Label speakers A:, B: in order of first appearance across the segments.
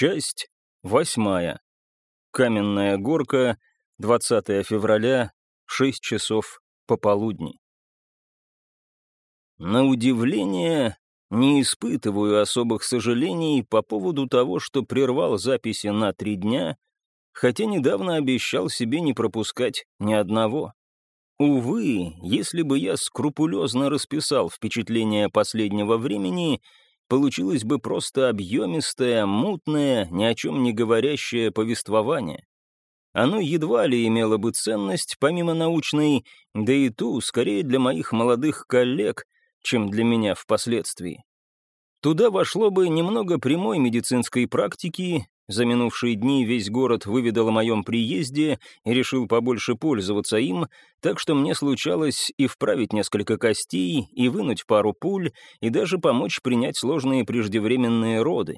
A: Часть восьмая. Каменная горка, 20 февраля, 6 часов пополудни. На удивление, не испытываю особых сожалений по поводу того, что прервал записи на три дня, хотя недавно обещал себе не пропускать ни одного. Увы, если бы я скрупулезно расписал впечатления последнего времени, получилось бы просто объемистое, мутное, ни о чем не говорящее повествование. Оно едва ли имело бы ценность, помимо научной, да и ту, скорее для моих молодых коллег, чем для меня впоследствии. Туда вошло бы немного прямой медицинской практики, за минувшие дни весь город выведал о моем приезде и решил побольше пользоваться им, так что мне случалось и вправить несколько костей, и вынуть пару пуль, и даже помочь принять сложные преждевременные роды.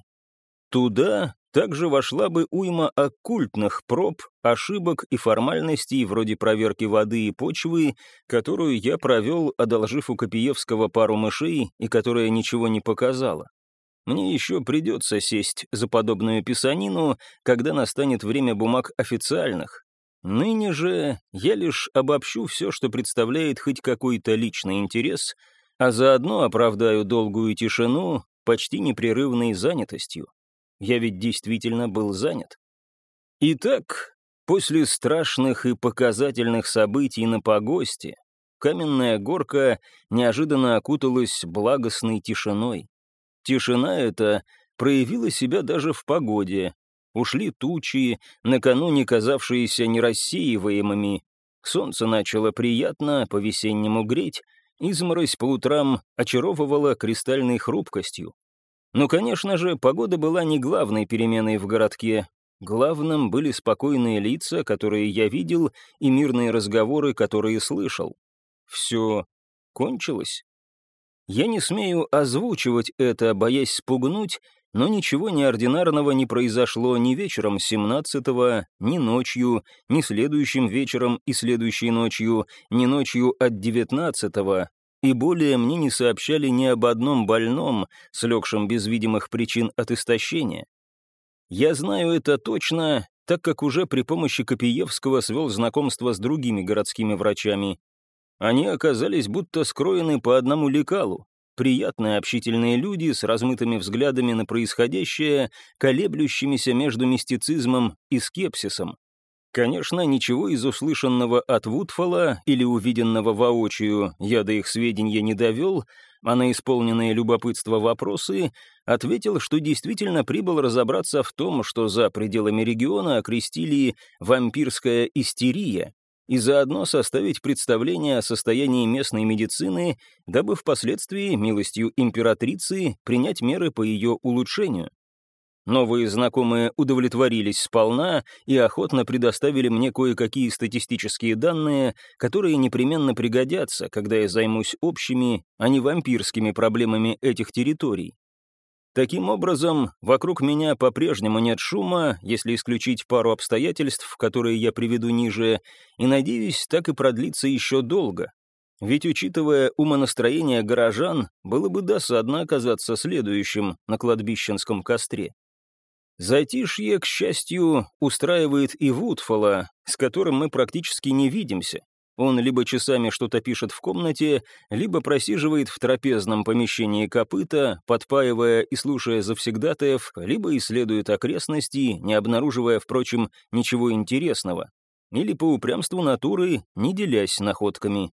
A: Туда также вошла бы уйма оккультных проб, ошибок и формальностей вроде проверки воды и почвы, которую я провел, одолжив у Копиевского пару мышей и которая ничего не показала. Мне еще придется сесть за подобную писанину, когда настанет время бумаг официальных. Ныне же я лишь обобщу все, что представляет хоть какой-то личный интерес, а заодно оправдаю долгую тишину почти непрерывной занятостью. Я ведь действительно был занят. Итак, после страшных и показательных событий на погосте, каменная горка неожиданно окуталась благостной тишиной. Тишина эта проявила себя даже в погоде. Ушли тучи, накануне казавшиеся нерассеиваемыми. Солнце начало приятно, по-весеннему греть, изморозь по утрам очаровывала кристальной хрупкостью. Но, конечно же, погода была не главной переменой в городке. Главным были спокойные лица, которые я видел, и мирные разговоры, которые слышал. Все кончилось. Я не смею озвучивать это, боясь спугнуть, но ничего неординарного не произошло ни вечером 17-го, ни ночью, ни следующим вечером и следующей ночью, ни ночью от 19-го, и более мне не сообщали ни об одном больном, слегшем без видимых причин от истощения. Я знаю это точно, так как уже при помощи Копиевского свел знакомство с другими городскими врачами. Они оказались будто скроены по одному лекалу. Приятные общительные люди с размытыми взглядами на происходящее, колеблющимися между мистицизмом и скепсисом. Конечно, ничего из услышанного от Вудфола или увиденного воочию я до их сведения не довел, а на исполненные любопытства вопросы ответил, что действительно прибыл разобраться в том, что за пределами региона окрестили «вампирская истерия», и заодно составить представление о состоянии местной медицины, дабы впоследствии, милостью императрицы, принять меры по ее улучшению. Новые знакомые удовлетворились сполна и охотно предоставили мне кое-какие статистические данные, которые непременно пригодятся, когда я займусь общими, а не вампирскими проблемами этих территорий. Таким образом, вокруг меня по-прежнему нет шума, если исключить пару обстоятельств, которые я приведу ниже, и, надеюсь, так и продлится еще долго. Ведь, учитывая умонастроение горожан, было бы досадно оказаться следующим на кладбищенском костре. Затишье, к счастью, устраивает и Вудфола, с которым мы практически не видимся. Он либо часами что-то пишет в комнате, либо просиживает в трапезном помещении копыта, подпаивая и слушая завсегдатаев, либо исследует окрестности, не обнаруживая, впрочем, ничего интересного. Или по упрямству натуры, не делясь находками.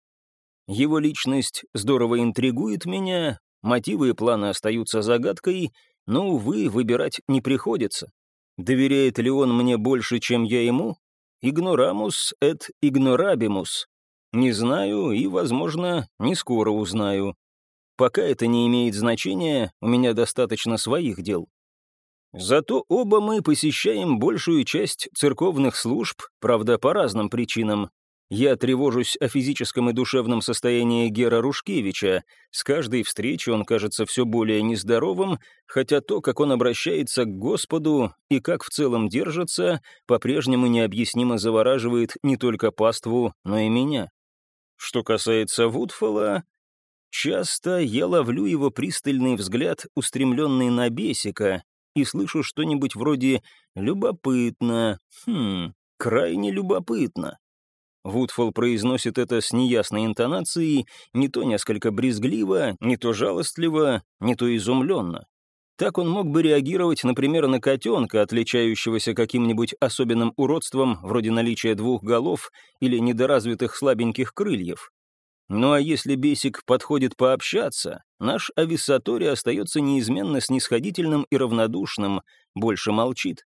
A: Его личность здорово интригует меня, мотивы и планы остаются загадкой, но, увы, выбирать не приходится. Доверяет ли он мне больше, чем я ему? Игнорамус et ignorabimus. Не знаю и, возможно, не скоро узнаю. Пока это не имеет значения, у меня достаточно своих дел. Зато оба мы посещаем большую часть церковных служб, правда, по разным причинам. Я тревожусь о физическом и душевном состоянии Гера Рушкевича. С каждой встречи он кажется все более нездоровым, хотя то, как он обращается к Господу и как в целом держится, по-прежнему необъяснимо завораживает не только паству, но и меня. Что касается Вудфола, часто я ловлю его пристальный взгляд, устремленный на Бесика, и слышу что-нибудь вроде «любопытно», «хм, крайне любопытно». Вудфол произносит это с неясной интонацией, не то несколько брезгливо, не то жалостливо, не то изумленно. Так он мог бы реагировать, например, на котенка, отличающегося каким-нибудь особенным уродством, вроде наличия двух голов или недоразвитых слабеньких крыльев. Ну а если бесик подходит пообщаться, наш ависсатори остается неизменно снисходительным и равнодушным, больше молчит.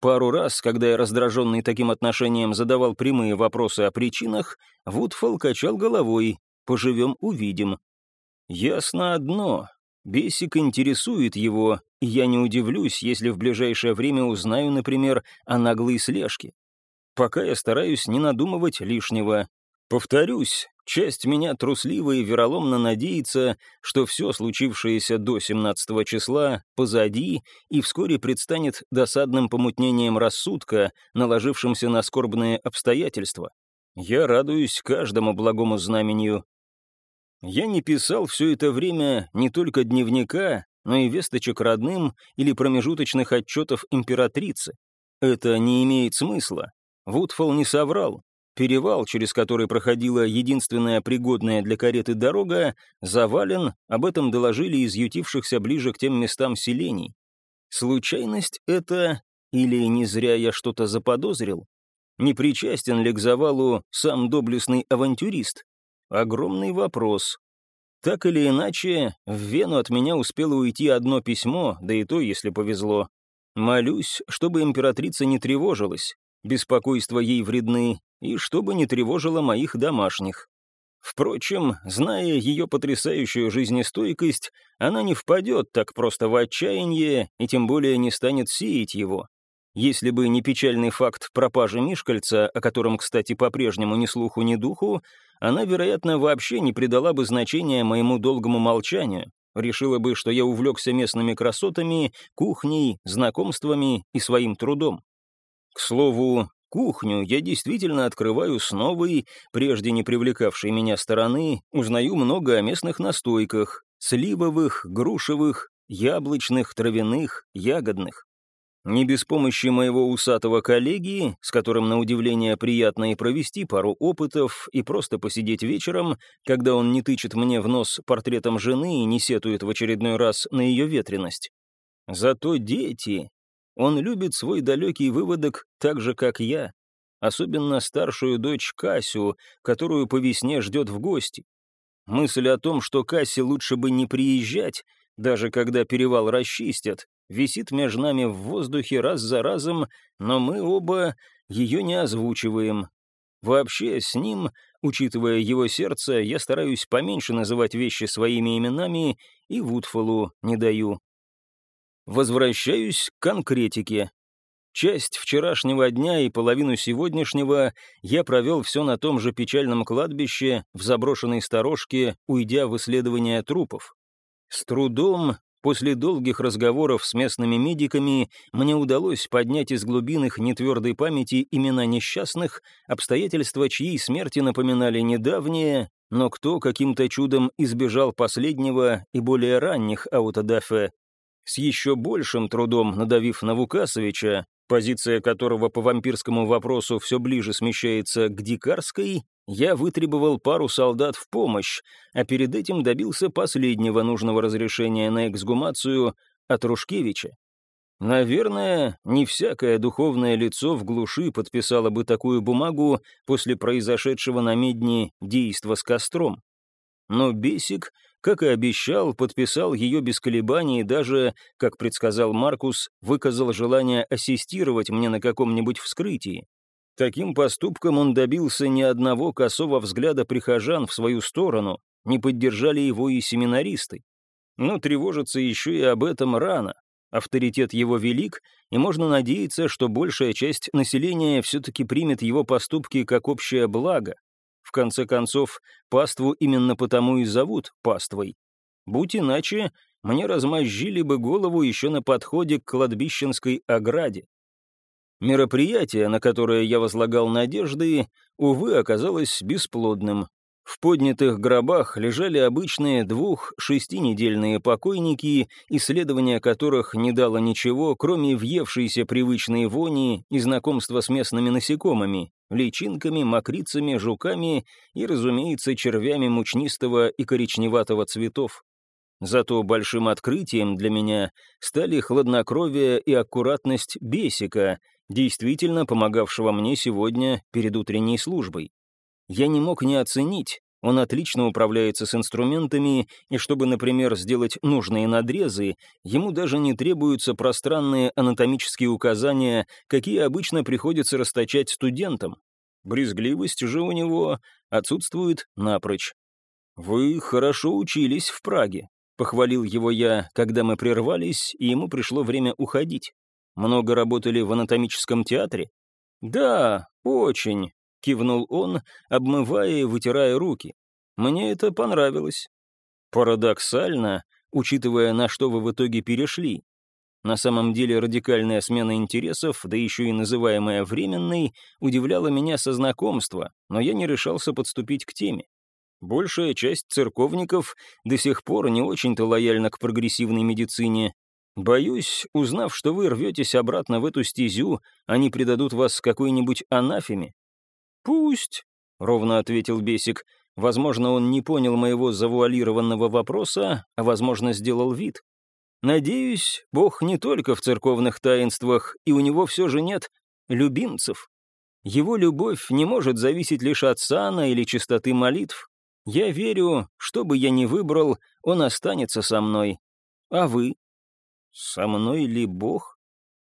A: Пару раз, когда я, раздраженный таким отношением, задавал прямые вопросы о причинах, Вудфол качал головой «поживем, увидим». Ясно одно, Бесик интересует его, и я не удивлюсь, если в ближайшее время узнаю, например, о наглой слежке. Пока я стараюсь не надумывать лишнего. Повторюсь, часть меня трусливо и вероломно надеется, что все случившееся до 17 числа позади и вскоре предстанет досадным помутнением рассудка, наложившимся на скорбные обстоятельства. Я радуюсь каждому благому знамению, я не писал все это время не только дневника, но и весточек родным или промежуточных отчетов императрицы. Это не имеет смысла. Вудфол не соврал. Перевал, через который проходила единственная пригодная для кареты дорога, завален, об этом доложили из ютившихся ближе к тем местам селений. Случайность это или не зря я что-то заподозрил? Не причастен ли к завалу сам доблестный авантюрист? Огромный вопрос. Так или иначе, в Вену от меня успело уйти одно письмо, да и то, если повезло. Молюсь, чтобы императрица не тревожилась, беспокойства ей вредны, и чтобы не тревожила моих домашних. Впрочем, зная ее потрясающую жизнестойкость, она не впадет так просто в отчаяние и тем более не станет сеять его. Если бы не печальный факт пропажи Мишкальца, о котором, кстати, по-прежнему ни слуху, ни духу, она, вероятно, вообще не придала бы значения моему долгому молчанию, решила бы, что я увлекся местными красотами, кухней, знакомствами и своим трудом. К слову, кухню я действительно открываю с новой, прежде не привлекавшей меня стороны, узнаю много о местных настойках, сливовых, грушевых, яблочных, травяных, ягодных. Не без помощи моего усатого коллеги, с которым, на удивление, приятно и провести пару опытов, и просто посидеть вечером, когда он не тычет мне в нос портретом жены и не сетует в очередной раз на ее ветренность. Зато дети... Он любит свой далекий выводок так же, как я, особенно старшую дочь Касю, которую по весне ждет в гости. Мысль о том, что Кассе лучше бы не приезжать, даже когда перевал расчистят, висит между нами в воздухе раз за разом, но мы оба ее не озвучиваем. Вообще, с ним, учитывая его сердце, я стараюсь поменьше называть вещи своими именами и Вудфолу не даю. Возвращаюсь к конкретике. Часть вчерашнего дня и половину сегодняшнего я провел все на том же печальном кладбище, в заброшенной сторожке, уйдя в исследование трупов. С трудом, после долгих разговоров с местными медиками, мне удалось поднять из глубин их нетвердой памяти имена несчастных, обстоятельства чьей смерти напоминали недавние, но кто каким-то чудом избежал последнего и более ранних аутодафе. С еще большим трудом надавив на Вукасовича, позиция которого по вампирскому вопросу все ближе смещается к дикарской, я вытребовал пару солдат в помощь, а перед этим добился последнего нужного разрешения на эксгумацию от Рушкевича. Наверное, не всякое духовное лицо в глуши подписало бы такую бумагу после произошедшего на медне действа с костром. Но Бесик, как и обещал, подписал ее без колебаний и даже, как предсказал Маркус, выказал желание ассистировать мне на каком-нибудь вскрытии. Таким поступком он добился ни одного косого взгляда прихожан в свою сторону, не поддержали его и семинаристы. Но тревожиться еще и об этом рано. Авторитет его велик, и можно надеяться, что большая часть населения все-таки примет его поступки как общее благо. В конце концов, паству именно потому и зовут паствой. Будь иначе, мне размозжили бы голову еще на подходе к кладбищенской ограде. Мероприятие, на которое я возлагал надежды, увы, оказалось бесплодным. В поднятых гробах лежали обычные двух-шестинедельные покойники, исследование которых не дало ничего, кроме въевшейся привычной вони и знакомства с местными насекомыми, личинками, мокрицами, жуками и, разумеется, червями мучнистого и коричневатого цветов. Зато большим открытием для меня стали хладнокровие и аккуратность бесика, действительно помогавшего мне сегодня перед утренней службой. Я не мог не оценить, он отлично управляется с инструментами, и чтобы, например, сделать нужные надрезы, ему даже не требуются пространные анатомические указания, какие обычно приходится расточать студентам. Брезгливость же у него отсутствует напрочь. «Вы хорошо учились в Праге», — похвалил его я, когда мы прервались, и ему пришло время уходить. «Много работали в анатомическом театре?» «Да, очень», — кивнул он, обмывая и вытирая руки. «Мне это понравилось». «Парадоксально, учитывая, на что вы в итоге перешли. На самом деле радикальная смена интересов, да еще и называемая временной, удивляла меня со знакомства, но я не решался подступить к теме. Большая часть церковников до сих пор не очень-то лояльна к прогрессивной медицине. Боюсь, узнав, что вы рветесь обратно в эту стезю, они предадут вас какой-нибудь анафеме. «Пусть», — ровно ответил Бесик. Возможно, он не понял моего завуалированного вопроса, а, возможно, сделал вид. Надеюсь, Бог не только в церковных таинствах, и у него все же нет любимцев. Его любовь не может зависеть лишь от сана или чистоты молитв. Я верю, что бы я ни выбрал, он останется со мной. А вы? Со мной ли Бог?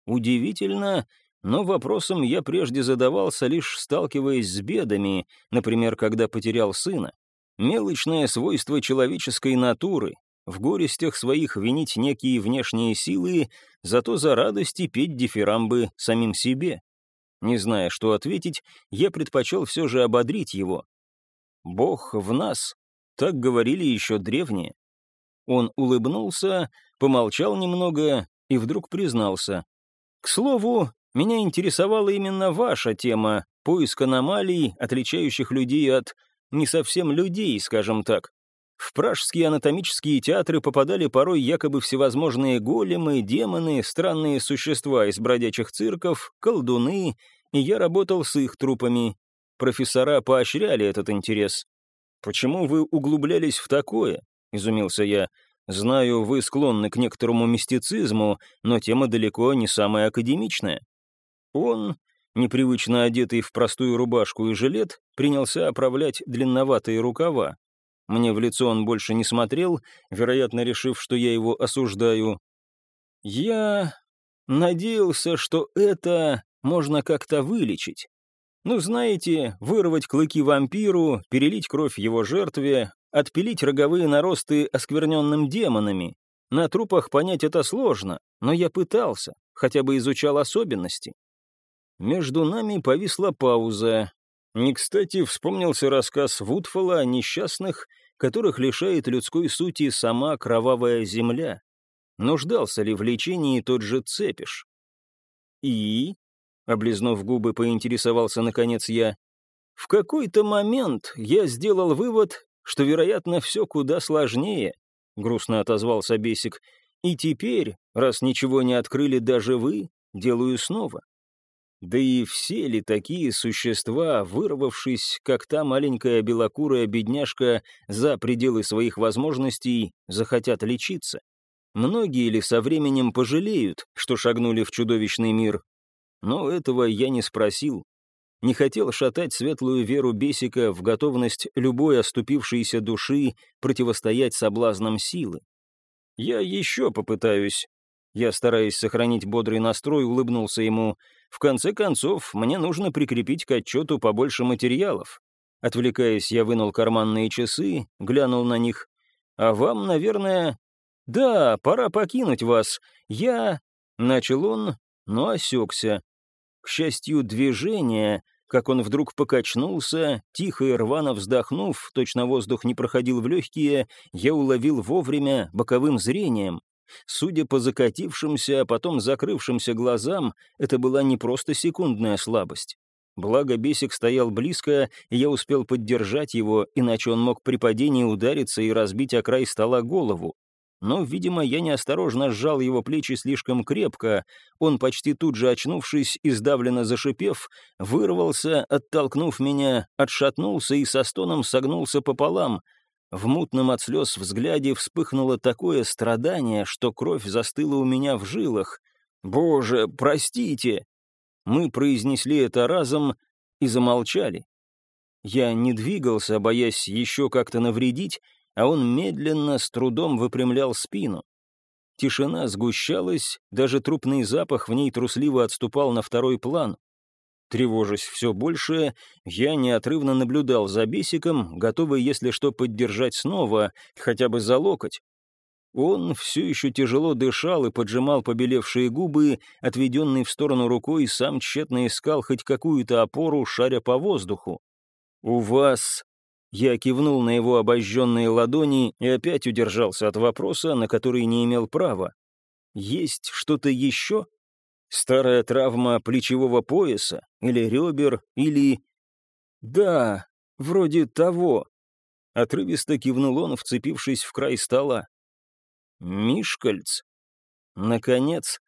A: Удивительно, но вопросом я прежде задавался, лишь сталкиваясь с бедами, например, когда потерял сына. Мелочное свойство человеческой натуры, в горестях своих винить некие внешние силы, зато за радости петь дифирамбы самим себе. Не зная, что ответить, я предпочел все же ободрить его. «Бог в нас», — так говорили еще древние. Он улыбнулся, помолчал немного и вдруг признался. «К слову, меня интересовала именно ваша тема, поиск аномалий, отличающих людей от не совсем людей, скажем так. В пражские анатомические театры попадали порой якобы всевозможные големы, демоны, странные существа из бродячих цирков, колдуны, и я работал с их трупами. Профессора поощряли этот интерес. «Почему вы углублялись в такое?» — изумился я. «Знаю, вы склонны к некоторому мистицизму, но тема далеко не самая академичная». Он, непривычно одетый в простую рубашку и жилет, принялся оправлять длинноватые рукава. Мне в лицо он больше не смотрел, вероятно, решив, что я его осуждаю. Я надеялся, что это можно как-то вылечить. Ну, знаете, вырвать клыки вампиру, перелить кровь его жертве, отпилить роговые наросты оскверненным демонами. На трупах понять это сложно, но я пытался, хотя бы изучал особенности. Между нами повисла пауза. Не кстати вспомнился рассказ Вудфола о несчастных, которых лишает людской сути сама кровавая земля. Нуждался ли в лечении тот же Цепиш? И, облизнув губы, поинтересовался наконец я, в какой-то момент я сделал вывод, что, вероятно, все куда сложнее, грустно отозвался Бесик, и теперь, раз ничего не открыли даже вы, делаю снова. Да и все ли такие существа, вырвавшись, как та маленькая белокурая бедняжка, за пределы своих возможностей, захотят лечиться? Многие ли со временем пожалеют, что шагнули в чудовищный мир? Но этого я не спросил. Не хотел шатать светлую веру Бесика в готовность любой оступившейся души противостоять соблазнам силы. Я еще попытаюсь. Я, стараясь сохранить бодрый настрой, улыбнулся ему. В конце концов, мне нужно прикрепить к отчету побольше материалов. Отвлекаясь, я вынул карманные часы, глянул на них. А вам, наверное... Да, пора покинуть вас. Я... Начал он, но осекся. К счастью, движение, как он вдруг покачнулся, тихо и рвано вздохнув, точно воздух не проходил в легкие, я уловил вовремя боковым зрением. Судя по закатившимся, а потом закрывшимся глазам, это была не просто секундная слабость. Благо бесик стоял близко, и я успел поддержать его, иначе он мог при падении удариться и разбить о край стола голову. Но, видимо, я неосторожно сжал его плечи слишком крепко. Он, почти тут же очнувшись и сдавленно зашипев, вырвался, оттолкнув меня, отшатнулся и со стоном согнулся пополам. В мутном от слез взгляде вспыхнуло такое страдание, что кровь застыла у меня в жилах. «Боже, простите!» Мы произнесли это разом и замолчали. Я не двигался, боясь еще как-то навредить, а он медленно, с трудом выпрямлял спину. Тишина сгущалась, даже трупный запах в ней трусливо отступал на второй план. Тревожась все больше, я неотрывно наблюдал за бесиком, готовый, если что, поддержать снова, хотя бы за локоть. Он все еще тяжело дышал и поджимал побелевшие губы, отведенный в сторону рукой, сам тщетно искал хоть какую-то опору, шаря по воздуху. «У вас...» Я кивнул на его обожженные ладони и опять удержался от вопроса, на который не имел права. «Есть что-то еще? Старая травма плечевого пояса? Или ребер? Или...» «Да, вроде того», — отрывисто кивнул он, вцепившись в край стола. Мишкальц? Наконец,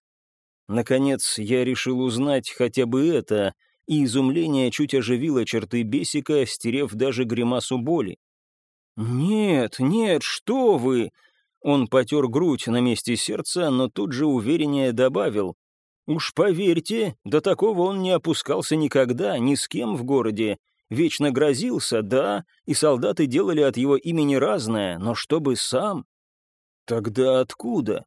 A: наконец я решил узнать хотя бы это, и изумление чуть оживило черты бесика, стерев даже гримасу боли. «Нет, нет, что вы!» Он потер грудь на месте сердца, но тут же увереннее добавил. «Уж поверьте, до такого он не опускался никогда, ни с кем в городе. Вечно грозился, да, и солдаты делали от его имени разное, но чтобы сам...» Тогда откуда?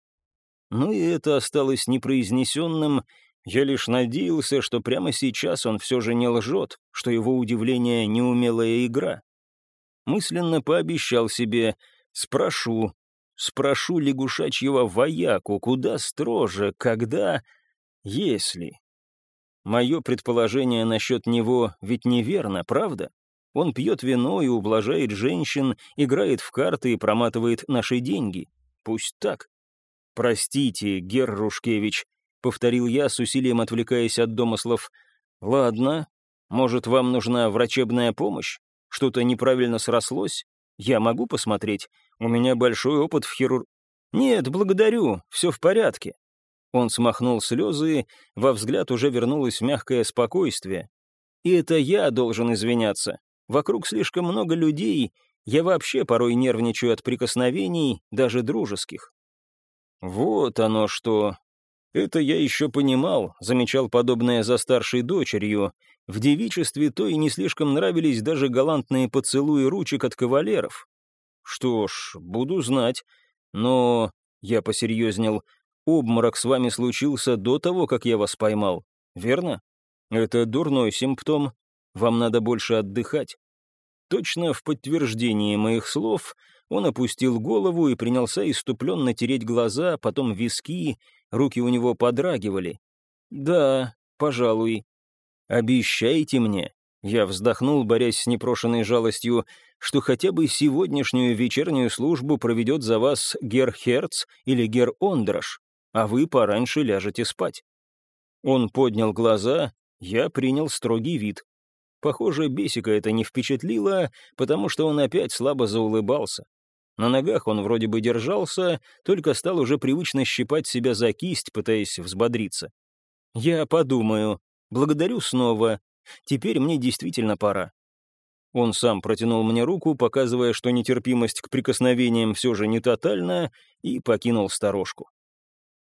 A: Ну и это осталось непроизнесенным. Я лишь надеялся, что прямо сейчас он все же не лжет, что его удивление — неумелая игра. Мысленно пообещал себе «спрошу, спрошу лягушачьего вояку, куда строже, когда, если». Мое предположение насчет него ведь неверно, правда? Он пьет вино и ублажает женщин, играет в карты и проматывает наши деньги. Пусть так. «Простите, Гер Рушкевич», — повторил я, с усилием отвлекаясь от домыслов. «Ладно, может, вам нужна врачебная помощь? Что-то неправильно срослось? Я могу посмотреть? У меня большой опыт в хирур...» «Нет, благодарю, все в порядке». Он смахнул слезы, во взгляд уже вернулось мягкое спокойствие. «И это я должен извиняться. Вокруг слишком много людей, я вообще порой нервничаю от прикосновений, даже дружеских. Вот оно что. Это я еще понимал, замечал подобное за старшей дочерью. В девичестве то и не слишком нравились даже галантные поцелуи ручек от кавалеров. Что ж, буду знать. Но, я посерьезнел, обморок с вами случился до того, как я вас поймал, верно? Это дурной симптом. Вам надо больше отдыхать. Точно в подтверждении моих слов он опустил голову и принялся иступленно тереть глаза, потом виски, руки у него подрагивали. «Да, пожалуй. Обещайте мне». Я вздохнул, борясь с непрошенной жалостью, что хотя бы сегодняшнюю вечернюю службу проведет за вас Гер Херц или Гер Ондрош, а вы пораньше ляжете спать. Он поднял глаза, я принял строгий вид. Похоже, Бесика это не впечатлило, потому что он опять слабо заулыбался. На ногах он вроде бы держался, только стал уже привычно щипать себя за кисть, пытаясь взбодриться. «Я подумаю. Благодарю снова. Теперь мне действительно пора». Он сам протянул мне руку, показывая, что нетерпимость к прикосновениям все же не тотальна, и покинул сторожку.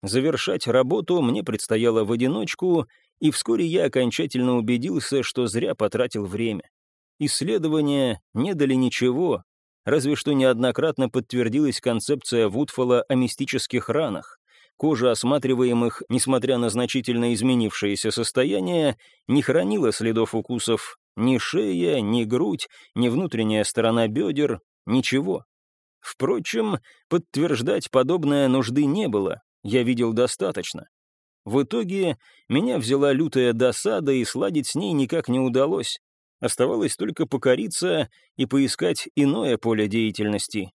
A: Завершать работу мне предстояло в одиночку, и вскоре я окончательно убедился, что зря потратил время. Исследования не дали ничего, разве что неоднократно подтвердилась концепция Вудфола о мистических ранах. Кожа осматриваемых, несмотря на значительно изменившееся состояние, не хранила следов укусов ни шея, ни грудь, ни внутренняя сторона бедер, ничего. Впрочем, подтверждать подобное нужды не было, я видел достаточно. В итоге меня взяла лютая досада, и сладить с ней никак не удалось. Оставалось только покориться и поискать иное поле деятельности.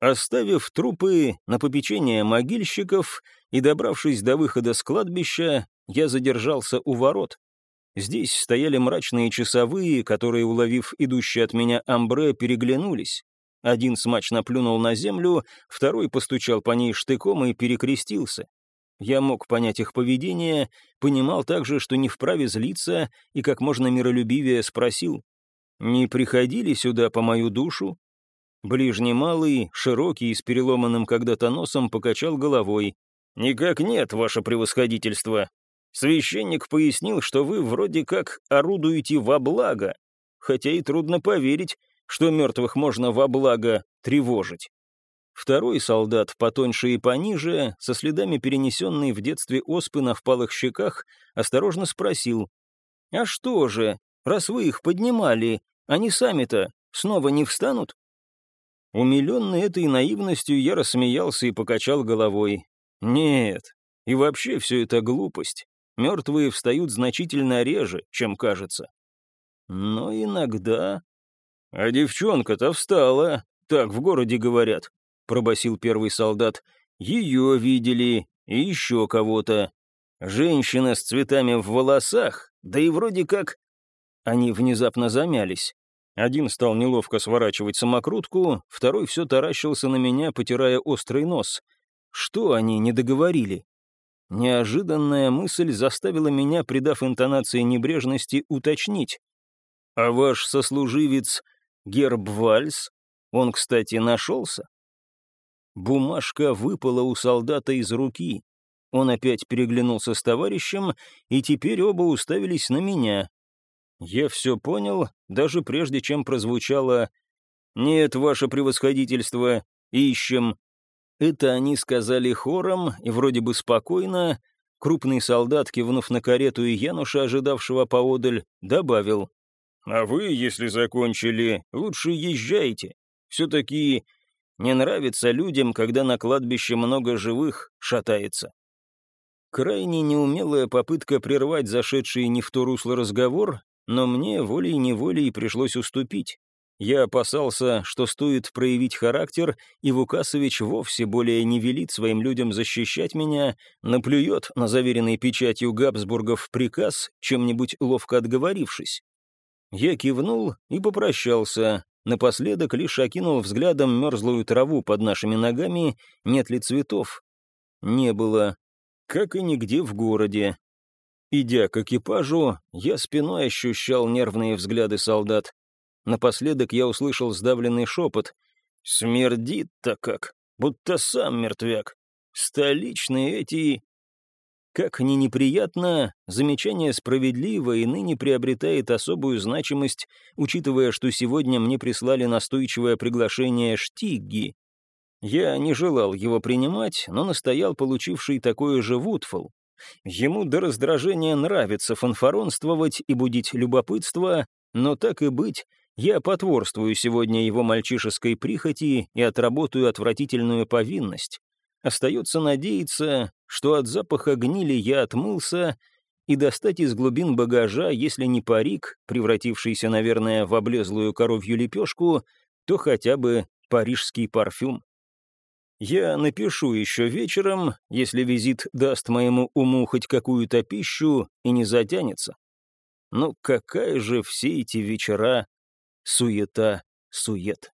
A: Оставив трупы на попечение могильщиков и добравшись до выхода с кладбища, я задержался у ворот. Здесь стояли мрачные часовые, которые, уловив идущий от меня амбре, переглянулись. Один смачно плюнул на землю, второй постучал по ней штыком и перекрестился. Я мог понять их поведение, понимал также, что не вправе злиться, и как можно миролюбивее спросил. «Не приходили сюда по мою душу?» Ближний малый, широкий, с переломанным когда-то носом, покачал головой. «Никак нет, ваше превосходительство. Священник пояснил, что вы вроде как орудуете во благо, хотя и трудно поверить, что мертвых можно во благо тревожить. Второй солдат, потоньше и пониже, со следами перенесенной в детстве оспы на впалых щеках, осторожно спросил, «А что же, раз вы их поднимали, они сами-то снова не встанут?» Умиленный этой наивностью, я рассмеялся и покачал головой. «Нет, и вообще все это глупость. Мертвые встают значительно реже, чем кажется. Но иногда... А девчонка-то встала, так в городе говорят пробасил первый солдат. «Ее видели, и еще кого-то. Женщина с цветами в волосах, да и вроде как...» Они внезапно замялись. Один стал неловко сворачивать самокрутку, второй все таращился на меня, потирая острый нос. Что они не договорили? Неожиданная мысль заставила меня, придав интонации небрежности, уточнить. «А ваш сослуживец Герб Вальс, он, кстати, нашелся?» Бумажка выпала у солдата из руки. Он опять переглянулся с товарищем, и теперь оба уставились на меня. Я все понял, даже прежде чем прозвучало «Нет, ваше превосходительство, ищем». Это они сказали хором и вроде бы спокойно. Крупный солдат, кивнув на карету и Януша, ожидавшего поодаль, добавил «А вы, если закончили, лучше езжайте. Все-таки не нравится людям, когда на кладбище много живых шатается. Крайне неумелая попытка прервать зашедший не в то русло разговор, но мне волей-неволей пришлось уступить. Я опасался, что стоит проявить характер, и Вукасович вовсе более не велит своим людям защищать меня, наплюет на заверенный печатью Габсбургов приказ, чем-нибудь ловко отговорившись. Я кивнул и попрощался, Напоследок лишь окинул взглядом мерзлую траву под нашими ногами, нет ли цветов. Не было, как и нигде в городе. Идя к экипажу, я спиной ощущал нервные взгляды солдат. Напоследок я услышал сдавленный шепот. «Смердит-то как, будто сам мертвяк. Столичные эти как ни неприятно, замечание справедливо и ныне приобретает особую значимость, учитывая, что сегодня мне прислали настойчивое приглашение Штигги. Я не желал его принимать, но настоял получивший такое же Вудфол. Ему до раздражения нравится фанфаронствовать и будить любопытство, но так и быть, я потворствую сегодня его мальчишеской прихоти и отработаю отвратительную повинность. Остается надеяться, что от запаха гнили я отмылся, и достать из глубин багажа, если не парик, превратившийся, наверное, в облезлую коровью лепешку, то хотя бы парижский парфюм. Я напишу еще вечером, если визит даст моему уму хоть какую-то пищу и не затянется. Но какая же все эти вечера суета-сует.